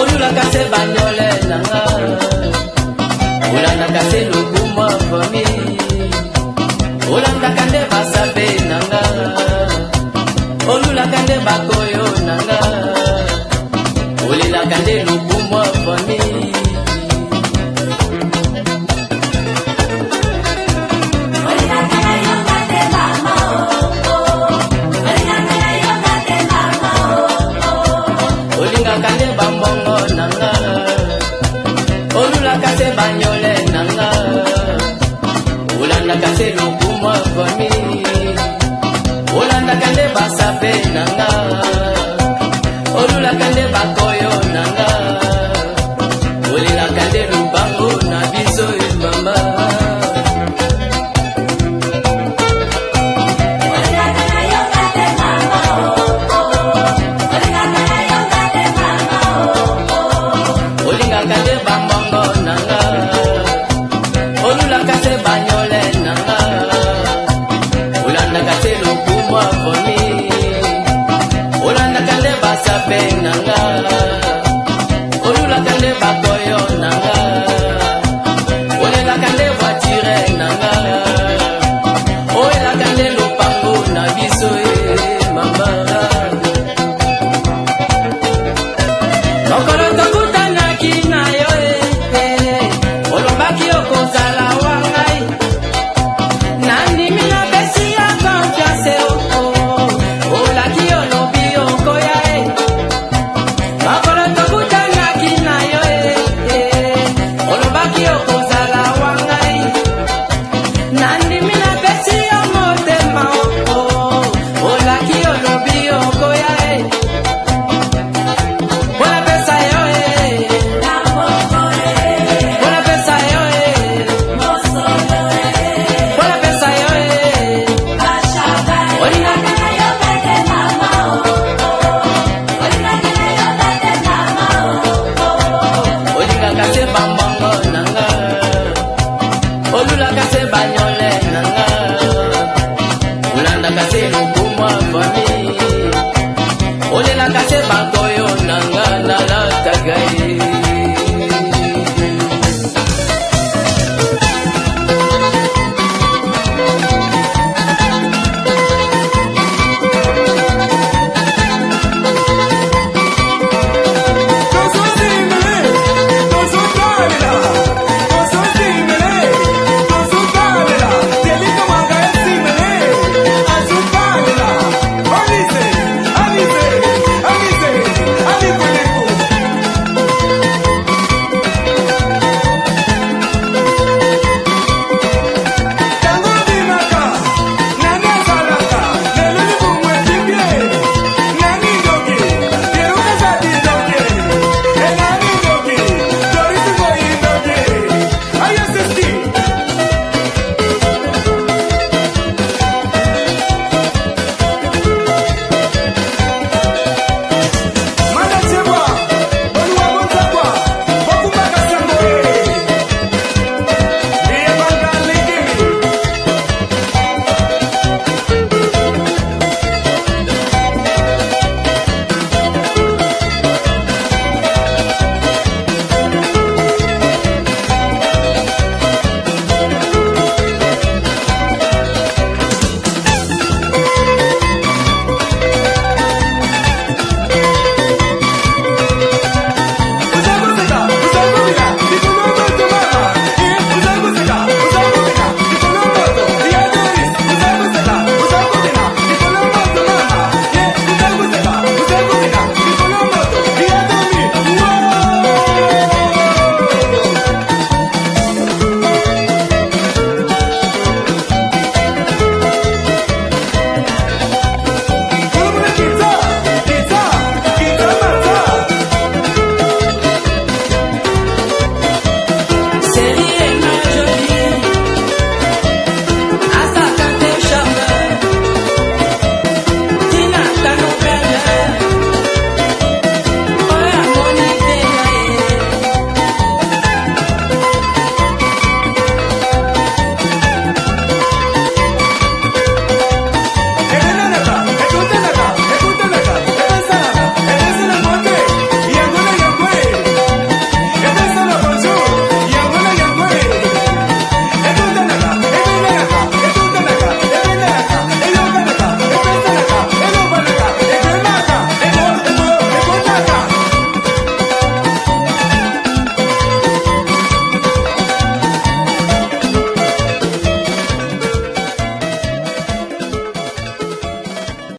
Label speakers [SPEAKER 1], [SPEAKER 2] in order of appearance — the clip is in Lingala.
[SPEAKER 1] olulaka se bandole nanga olandaka se lokumwa fami olandaka nde basape nanga olulaka nde bakoyo nanga olelaka nde olulaka se banyole nanga olandaka se lokumwa fami olandaka nde basape nanga olulaka nde bakoy pe na nga olulaka nde bakoyo